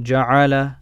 جعل